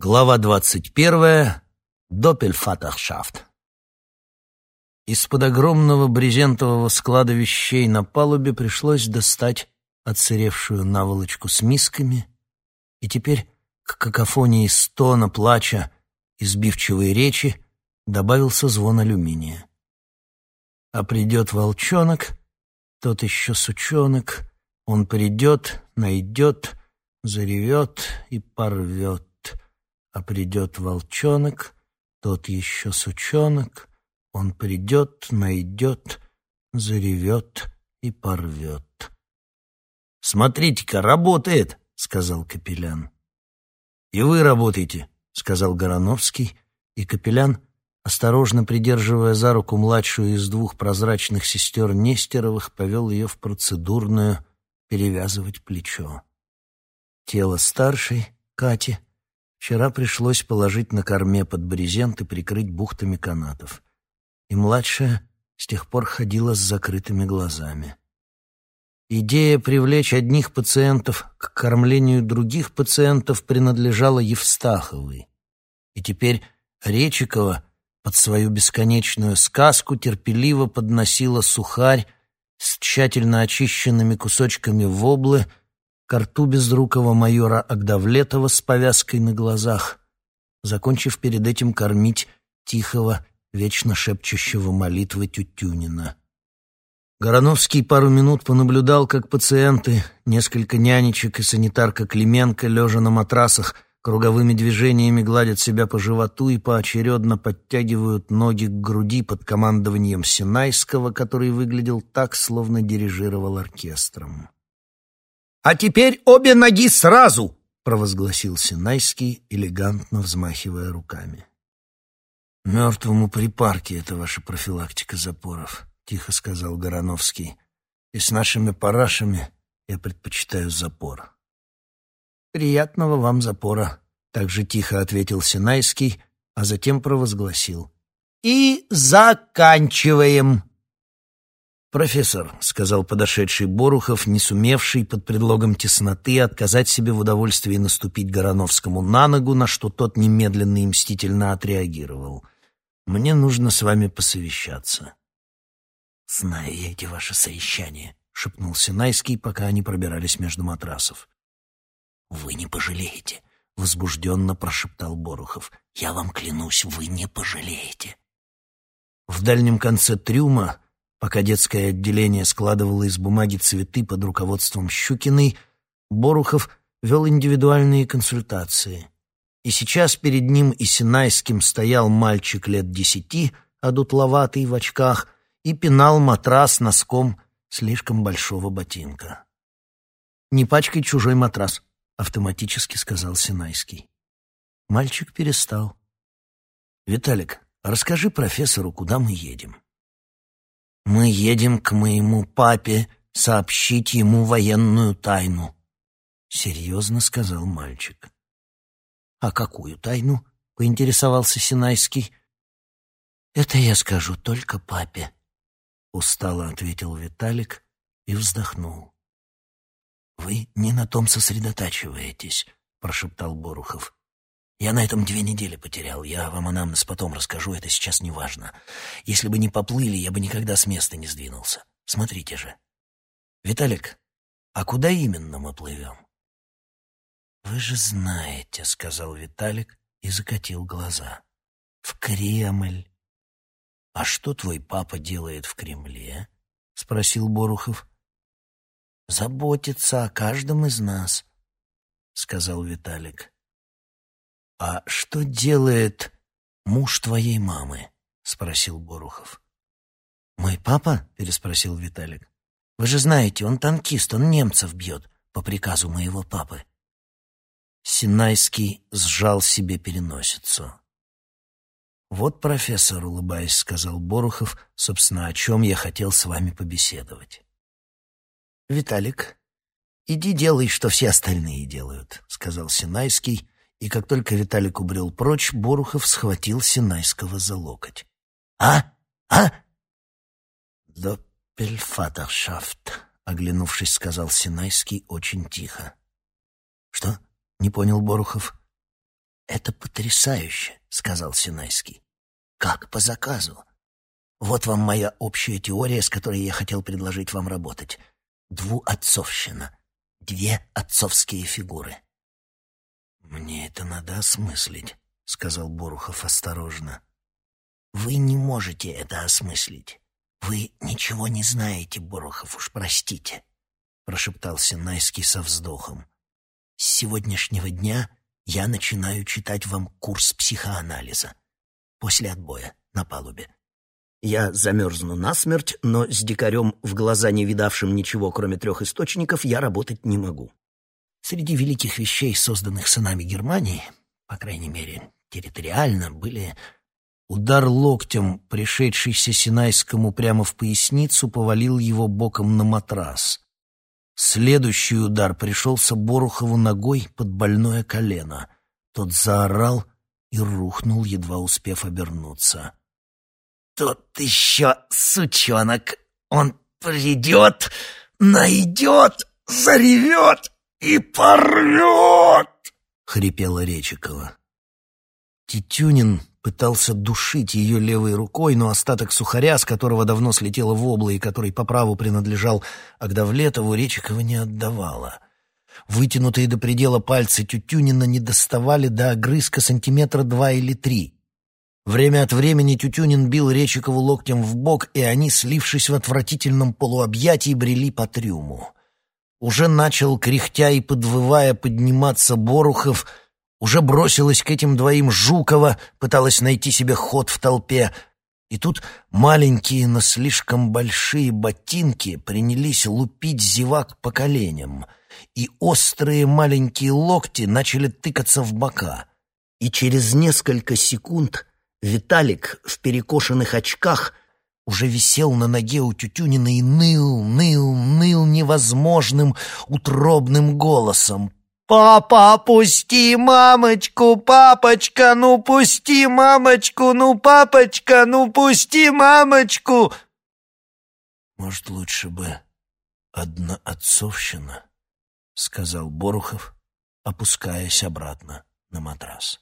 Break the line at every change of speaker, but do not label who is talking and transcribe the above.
Глава двадцать первая. Доппельфатахшафт. Из-под огромного брезентового склада вещей на палубе пришлось достать отсыревшую наволочку с мисками, и теперь к какофонии стона, плача и сбивчивой речи добавился звон алюминия. А придет волчонок, тот еще сучонок, он придет, найдет, заревет и порвет а придет волчонок, тот еще сучонок, он придет, найдет, заревет и порвет. «Смотрите-ка, работает!» — сказал Капелян. «И вы работаете!» — сказал Гороновский, и Капелян, осторожно придерживая за руку младшую из двух прозрачных сестер Нестеровых, повел ее в процедурную перевязывать плечо. Тело старшей, Кати, Вчера пришлось положить на корме под брезент и прикрыть бухтами канатов. И младшая с тех пор ходила с закрытыми глазами. Идея привлечь одних пациентов к кормлению других пациентов принадлежала Евстаховой. И теперь Речикова под свою бесконечную сказку терпеливо подносила сухарь с тщательно очищенными кусочками воблы к рту безрукого майора Агдавлетова с повязкой на глазах, закончив перед этим кормить тихого, вечно шепчущего молитвы Тютюнина. Гороновский пару минут понаблюдал, как пациенты, несколько нянечек и санитарка Клименко, лежа на матрасах, круговыми движениями гладят себя по животу и поочередно подтягивают ноги к груди под командованием Синайского, который выглядел так, словно дирижировал оркестром.
«А теперь обе ноги сразу!»
— провозгласил Синайский, элегантно взмахивая руками. «Мертвому припарке — это ваша профилактика запоров», — тихо сказал Гороновский. «И с нашими парашами я предпочитаю запор». «Приятного вам запора», — также тихо ответил Синайский, а затем провозгласил.
«И заканчиваем!»
«Профессор», — сказал подошедший Борухов, не сумевший под предлогом тесноты отказать себе в удовольствии наступить Гороновскому на ногу, на что тот немедленно и мстительно отреагировал. «Мне нужно с вами посовещаться».
«Знаю я эти ваши совещания», — шепнул Синайский, пока они пробирались между матрасов. «Вы не пожалеете», — возбужденно прошептал Борухов. «Я вам клянусь, вы не пожалеете».
В дальнем конце трюма Пока детское отделение складывало из бумаги цветы под руководством Щукиной, Борухов вел индивидуальные консультации. И сейчас перед ним и Синайским стоял мальчик лет десяти, одутловатый в очках, и пинал матрас носком слишком большого ботинка. «Не пачкай чужой матрас», — автоматически сказал Синайский. Мальчик перестал. «Виталик, расскажи профессору, куда мы едем». Мы едем к моему папе сообщить ему военную тайну, серьезно сказал мальчик. А какую тайну? поинтересовался Синайский. Это я скажу только папе, устало ответил Виталик и вздохнул. Вы не на том сосредотачиваетесь, прошептал Борухов. Я на этом две недели потерял. Я вам анамнез потом расскажу, это сейчас не важно. Если бы не поплыли, я бы никогда с места не сдвинулся. Смотрите же. Виталик, а куда именно мы плывем? Вы же знаете, сказал Виталик и закатил глаза. В Кремль. А что твой папа делает в Кремле? спросил Борухов. Заботится о каждом из нас, сказал Виталик. «А что делает муж твоей мамы?» — спросил Борухов. «Мой папа?» — переспросил Виталик. «Вы же знаете, он танкист, он немцев бьет по приказу моего папы». Синайский сжал себе переносицу. «Вот, профессор, улыбаясь, сказал Борухов, собственно, о чем я хотел с вами побеседовать». «Виталик, иди делай, что все остальные делают», — сказал Синайский, и как только Виталик убрел прочь, Борухов схватил Синайского за локоть. «А? А?» «Доппельфатершафт», — оглянувшись, сказал Синайский очень тихо. «Что?» — не понял Борухов. «Это потрясающе», — сказал Синайский. «Как по заказу. Вот вам моя общая теория, с которой я хотел предложить вам работать. Двуотцовщина. Две отцовские фигуры». «Мне это надо осмыслить», — сказал Борухов осторожно. «Вы не можете это осмыслить. Вы ничего не знаете, Борухов, уж простите», — прошептал Синайский со вздохом. «С сегодняшнего дня я начинаю читать вам курс психоанализа. После отбоя на палубе. Я замерзну насмерть, но с дикарем, в глаза не видавшим ничего, кроме трех источников, я работать не могу. Среди великих вещей, созданных сынами Германии, по крайней мере, территориально, были... Удар локтем, пришедшийся Синайскому прямо в поясницу, повалил его боком на матрас. Следующий удар пришелся Борухову ногой под больное колено. Тот заорал и рухнул, едва успев обернуться. «Тут еще сучонок! Он придет, найдет, заревет и порвет!» — хрипела Речикова. Титюнин пытался душить ее левой рукой, но остаток сухаря, с которого давно слетело вобло и который по праву принадлежал Агдавлетову, Речикова не отдавала. Вытянутые до предела пальцы Тютюнина не доставали до огрызка сантиметра два или три. Время от времени Тютюнин бил Речикову локтем в бок, и они, слившись в отвратительном полуобъятии, брели по трюму. Уже начал, кряхтя и подвывая, подниматься Борухов — уже бросилась к этим двоим Жукова, пыталась найти себе ход в толпе. И тут маленькие, но слишком большие ботинки принялись лупить зевак по коленям, и острые маленькие локти начали тыкаться в бока. И через несколько секунд Виталик в перекошенных очках уже висел на ноге у Тютюнина и ныл, ныл, ныл невозможным утробным голосом. «Папа, пусти мамочку! Папочка, ну пусти мамочку! Ну, папочка, ну пусти мамочку!» «Может, лучше бы одна отцовщина?» — сказал Борухов, опускаясь обратно на матрас.